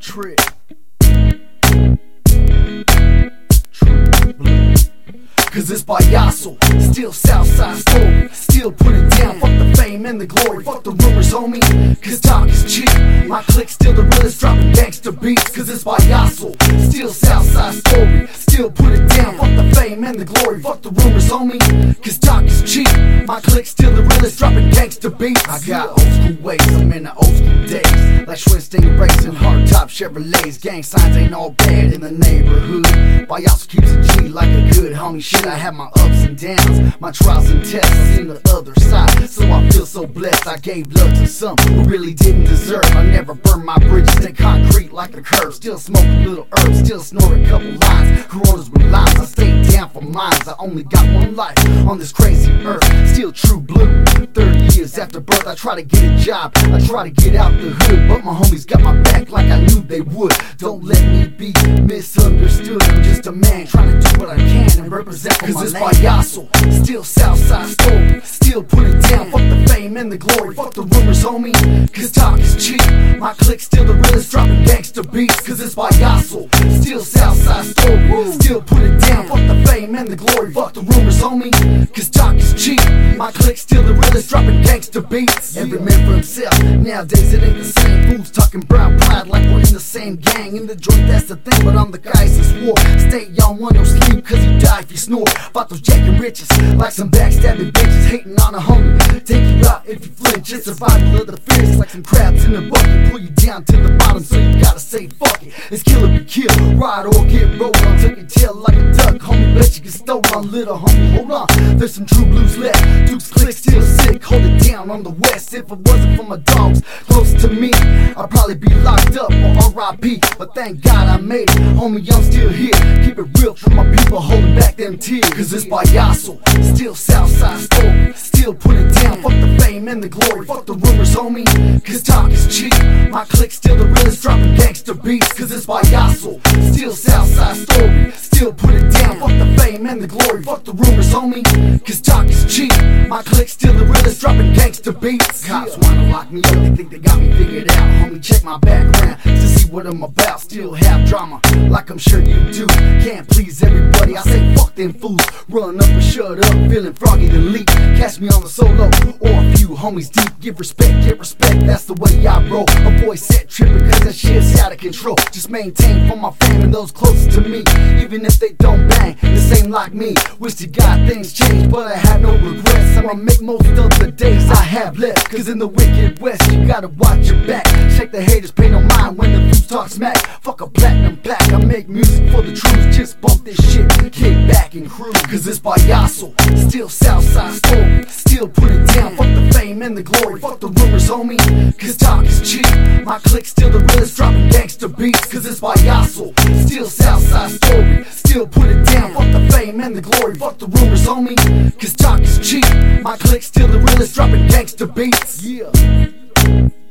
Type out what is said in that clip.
Trip. Cause it's by Payaso, still Southside story. Still put it down, fuck the fame and the glory. Fuck the rumors, homie. Cause talk is cheap. My click still the realest, dropping gangster beats. Cause it's by Payaso, still Southside story. Still put it down, fuck the fame and the glory. Fuck the rumors, homie. Cause talk is cheap. My click still the realest, dropping gangster beats. I got old school ways, I'm in the old school days. Like Schwinn Stingrays, hard top Chevrolets. Gang signs ain't all bad in the neighborhood. Payaso keeps a G like a good homie. Shit, I have my ups and downs, my trials and tests. I seen the other side, so I feel so blessed. I gave love to some who really didn't deserve. I never burned my bridges like a curb. Still smoke a little herb, still snort a couple lines. Coronas with lies, I stay down for mines. I only got one life on this crazy earth. Still true blue. 30 years after birth, I try to get a job. I try to get out the hood, but my homies got my back like I knew they would. Don't let me be misunderstood. I'm just a man trying to do what I can and represent for Cause it's Payaso, still Southside story. Still put it down, fuck the fame and the glory. Fuck the rumors, homie. Cause talk is cheap. My click still the realest, dropping beats. Cause it's by Payaso, still Southside story. Still put it down, fuck the fame and the glory. Fuck the rumors, homie. Cause talk is cheap. My click still the realest, dropping gangster beats. Every man for himself. Nowadays it ain't the same. Fools talking brown pride like we're in the same gang. In the joint, that's the thing, but I'm the guy who swore. Stay young, one no sleep, cause you die if you snore. Fought those jacking riches, like some backstabbing bitches, hating on a homie. Take you out if you flinch. It's survival of the fittest, like some crabs in a bucket. Pull you down to the bottom, so you gotta say fuck it. It's kill or be killed, ride or get rolled on. Took your tail like a duck, homie. Bet you get stolen on, little homie. Hold on, there's some true blues left. Dukes click still sick, hold it down on the west. If it wasn't for my dogs close to me, I'd probably be locked up or RIP. But thank God I made it, homie. I'm still here. Keep it real for my people holding back them tears. Cause it's by Payaso, still Southside story. And the glory. Fuck the rumors, homie. Cause talk is cheap. My click still the realest, dropping gangster beats. Cause it's Payaso, still Southside story. Still put it down, fuck the fame and the glory. Fuck the rumors, homie. Cause talk is cheap. My click still the realest, dropping gangster beats. Cops wanna lock me up, they think they got me figured out. Homie, check my background to see what I'm about. Still have drama, like I'm sure you do. Can't please everybody, I say fuck them fools. Run up and shut up, feeling froggy to leap. Catch me on the solo or homies deep. Give respect, get respect, that's the way I roll. Avoid set tripping, cause that shit's out of control. Just maintain for my fam and those closest to me. Even if they don't bang, the same like me. Wish to God things change, but I have no regrets. I'ma make most of the days I have left. Cause in the wicked west, you gotta watch your back. Check the haters, pay no mind when the fools talk smack. Fuck a platinum plaque, I make music for the truth. Just bump this shit, kick back and cruise. Cause it's Payaso, still Southside story. Still put it down, fuck the glory. Fuck the rumors, homie. Cause talk is cheap. My click still the realest, dropping gangster beats. Cause it's Payaso, still Southside story. Still put it down, fuck the fame and the glory. Fuck the rumors, homie. Cause talk is cheap. My click still the realest, dropping gangster beats. Yeah.